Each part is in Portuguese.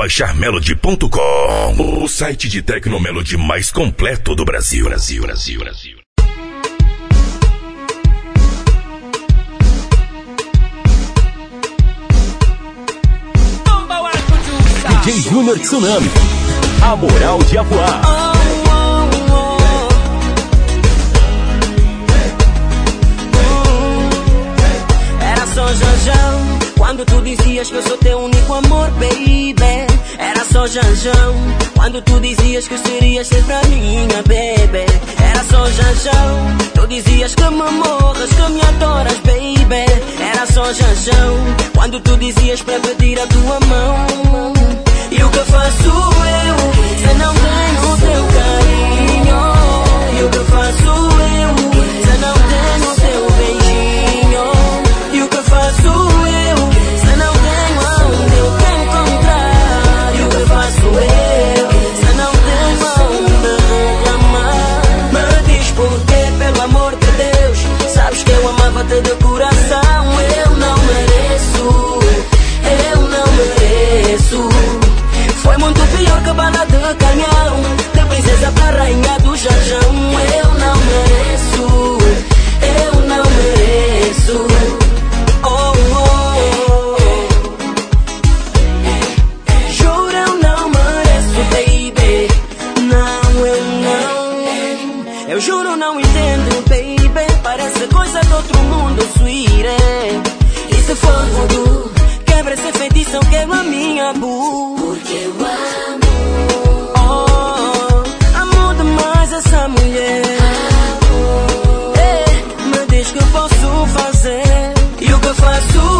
Baixar Melody.com, o site de Tecnomelody mais completo do Brasil. Brasil, Brasil, Brasil. DJ Junior Tsunami, a moral de avoar. Era só Janjão quando tu dizias que eu sou teu único amor, baby. Era só Janjão quando tu dizias que serias sempre a minha, baby. Era só Janjão, tu dizias que me morras, que me adoras, baby. Era só Janjão quando tu dizias para pedir a tua mão. E o que faço eu se não tenho teu carinho? E o que faço eu se não tenho a minha boo Porque eu amo. Oh, amo demais essa mulher. É, Me diz que eu posso fazer. E o que faço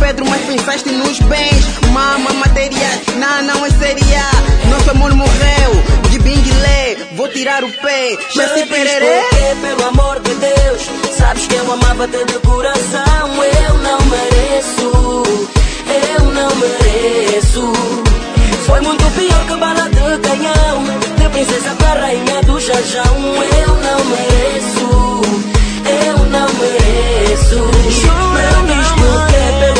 Pedro, mas pensaste nos bens. Mama, matéria, não, não é seria. Nosso amor morreu, de binguilé. Vou tirar o pé, já se pererê. Pelo amor de Deus, sabes que eu amava-te de coração. Eu não mereço, eu não mereço. Foi muito pior que bala de canhão. De princesa pra rainha do jajão. Eu não mereço, eu não mereço. Me diz porquê, pelo amor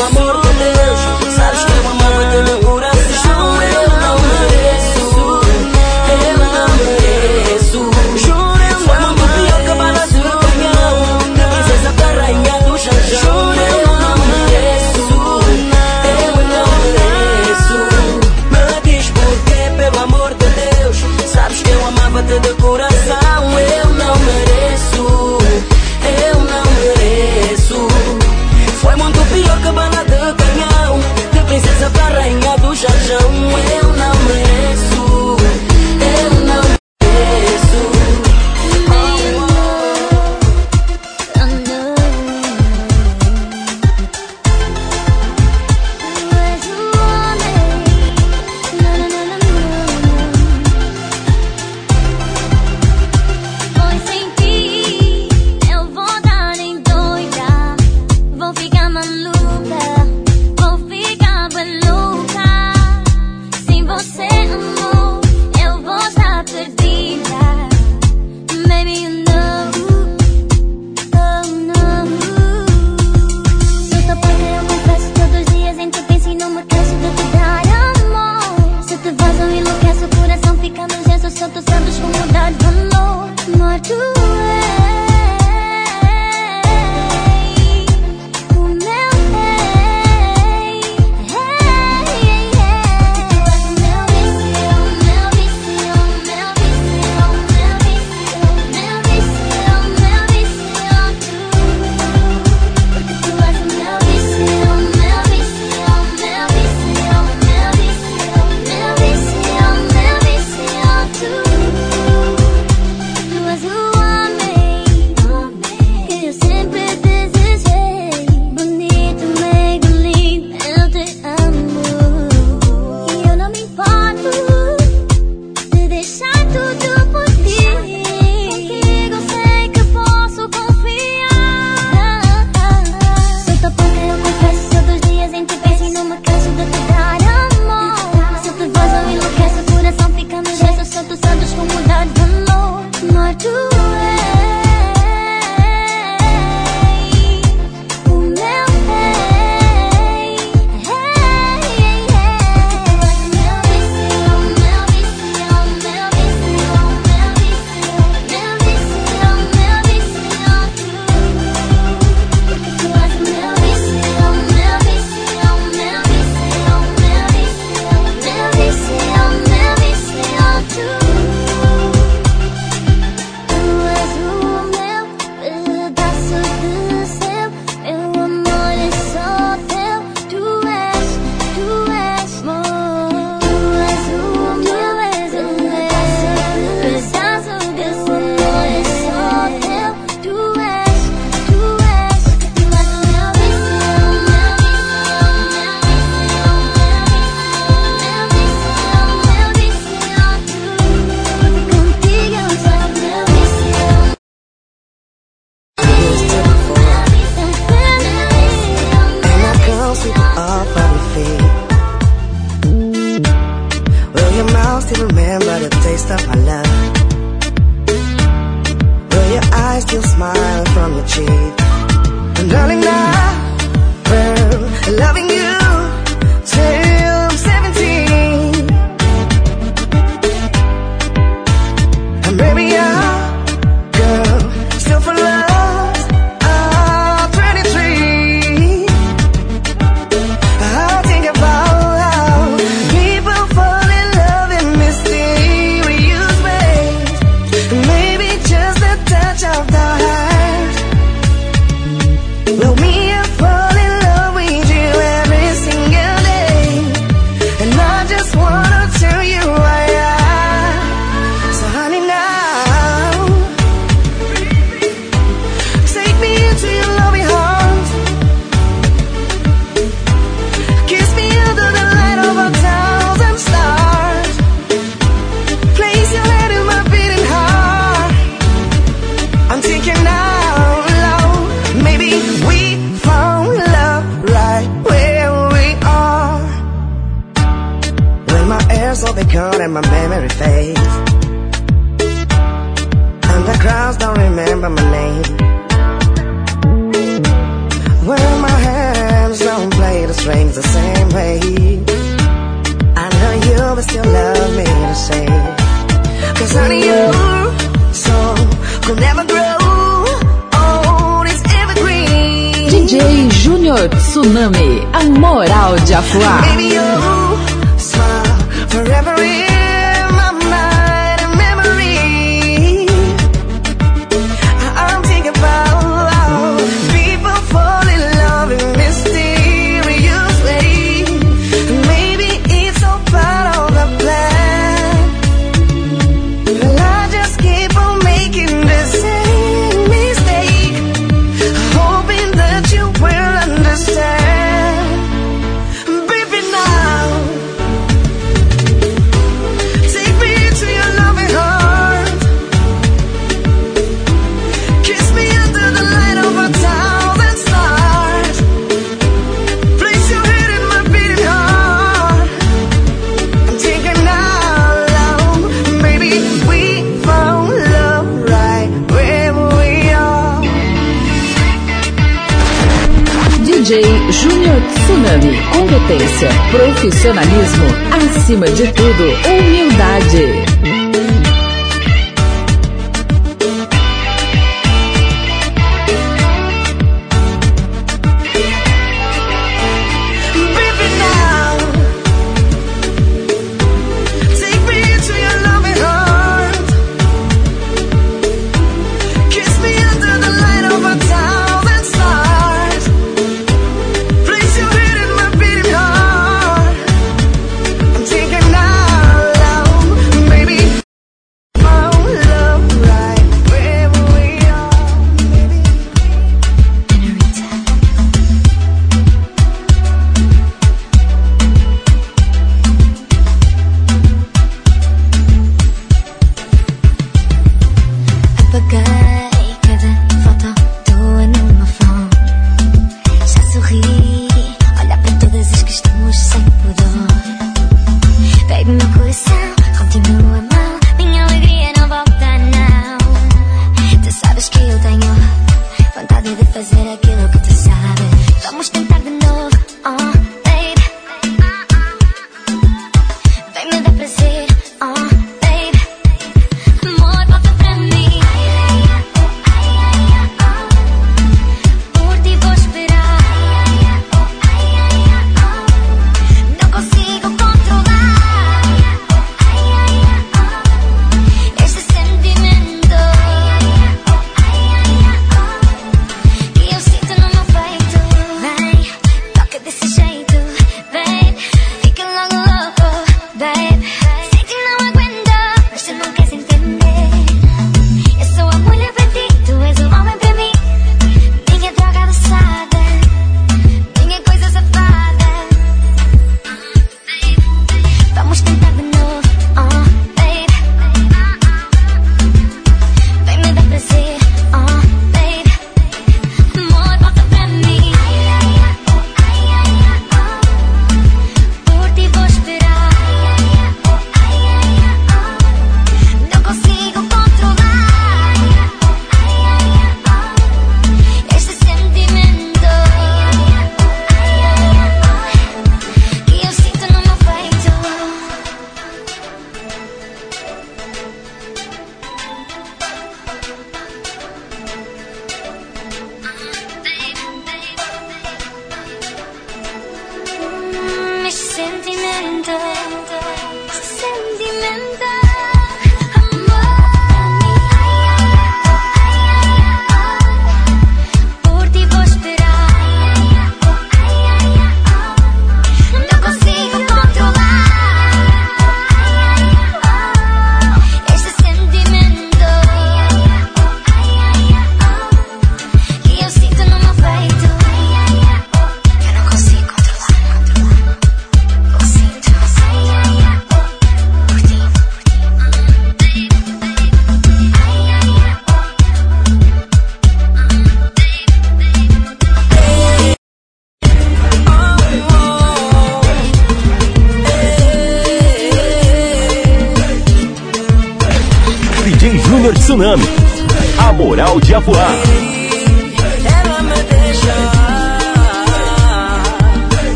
tsunami.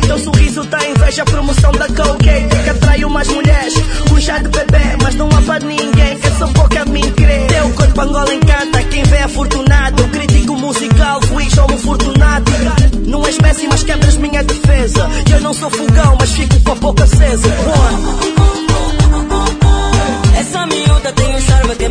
Teu sorriso tá inveja, promoção da Colgate Que atrai umas mulheres um chá de bebê Mas não há para ninguém que essa boca me crê Teu corpo Angola encanta, quem vê é fortunado Eu critico musical, fui jogo fortunado Não és espécie, mas quebras minha defesa. Eu não sou fogão, mas fico com a boca acesa. One. Essa miúda tem um charme de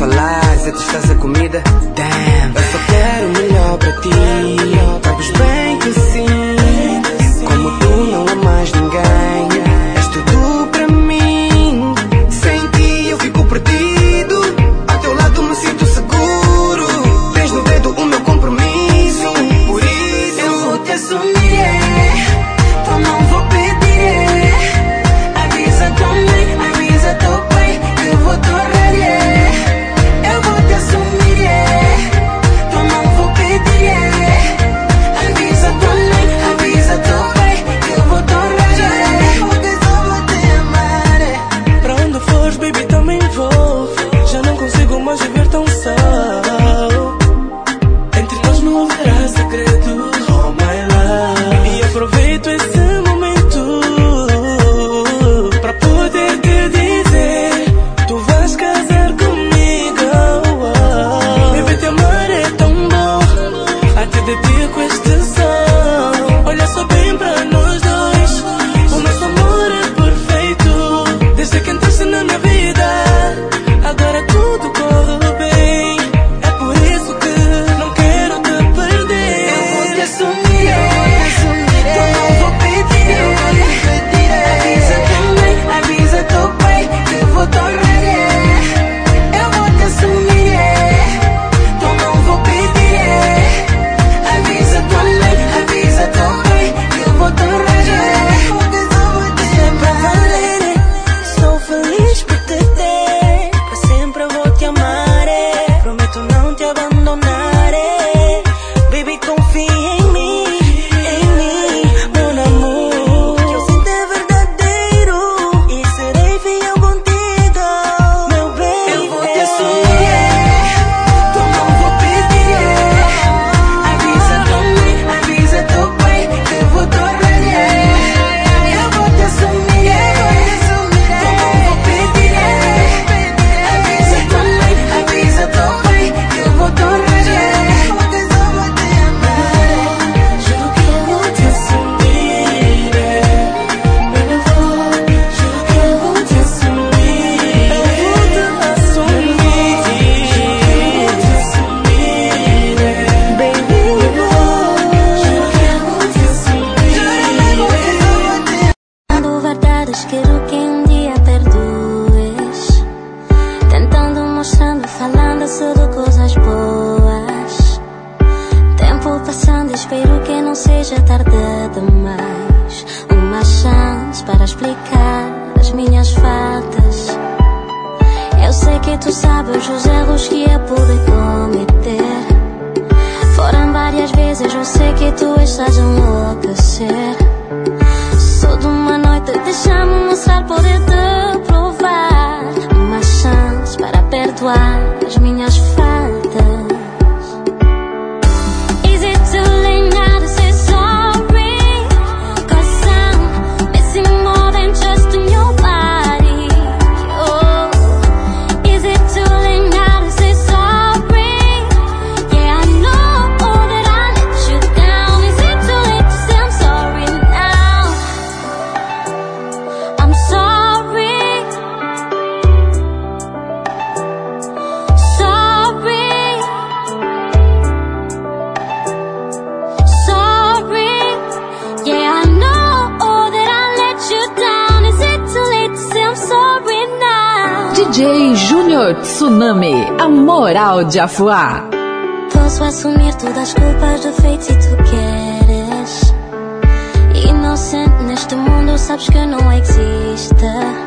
falas, a distância, comida. Damn, eu só quero o melhor pra ti. Sabes bem que sim. Cláudia Fuá. Posso assumir todas as culpas do feito que tu queres. Inocente neste mundo, sabes que não existe.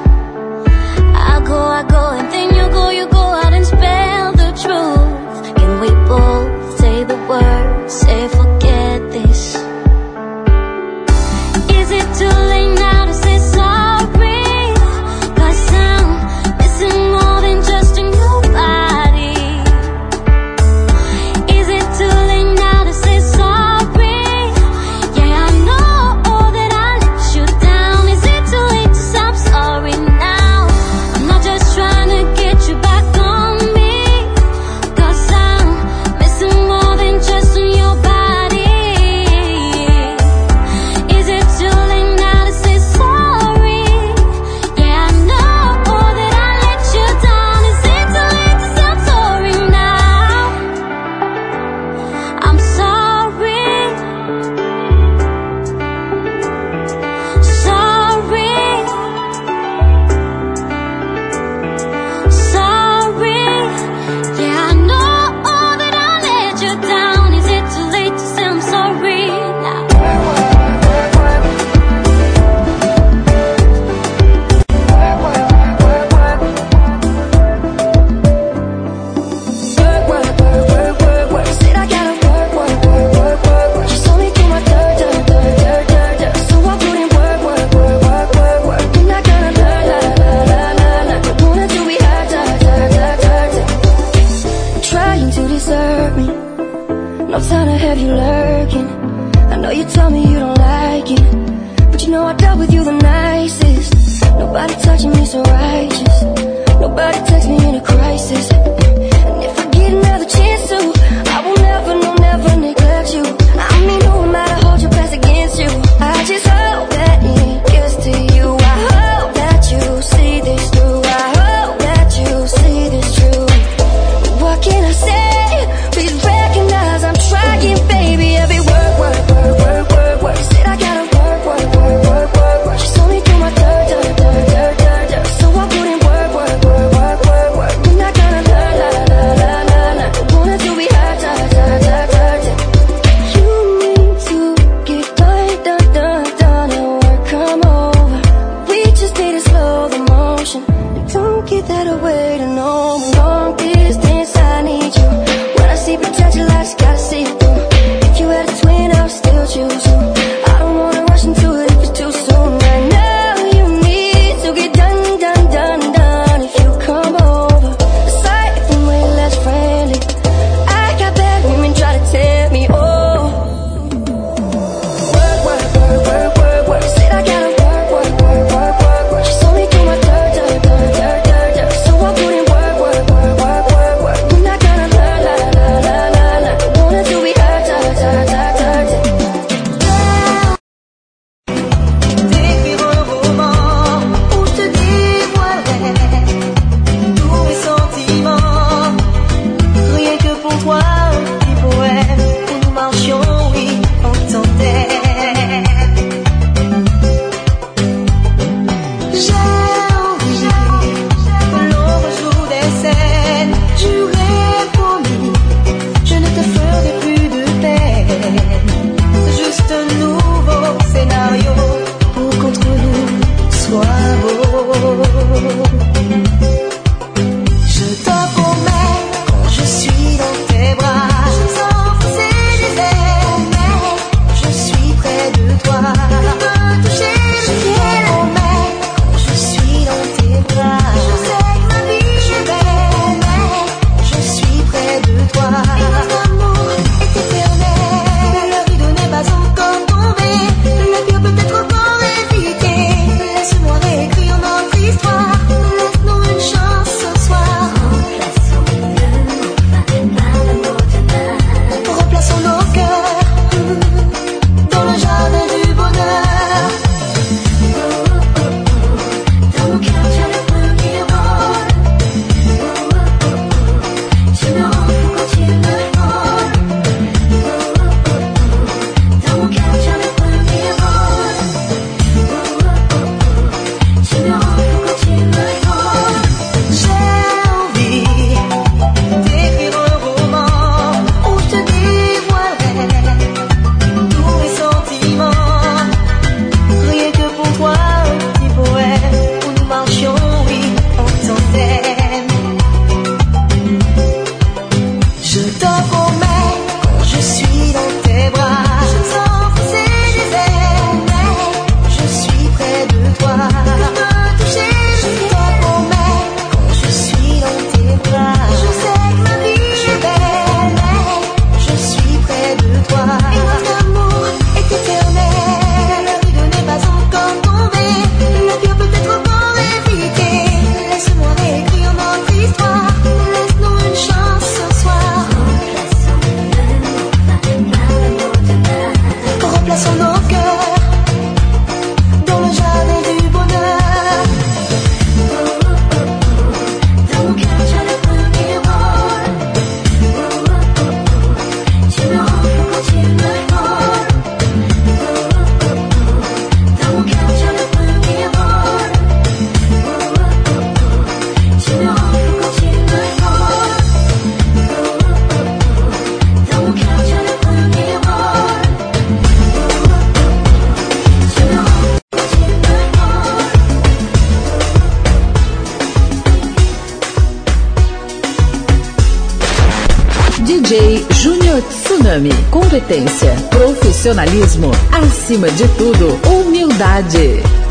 Competência, profissionalismo, acima de tudo, humildade.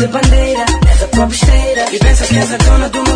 de bandeira, nessa tua besteira. E pensas que és a é dona do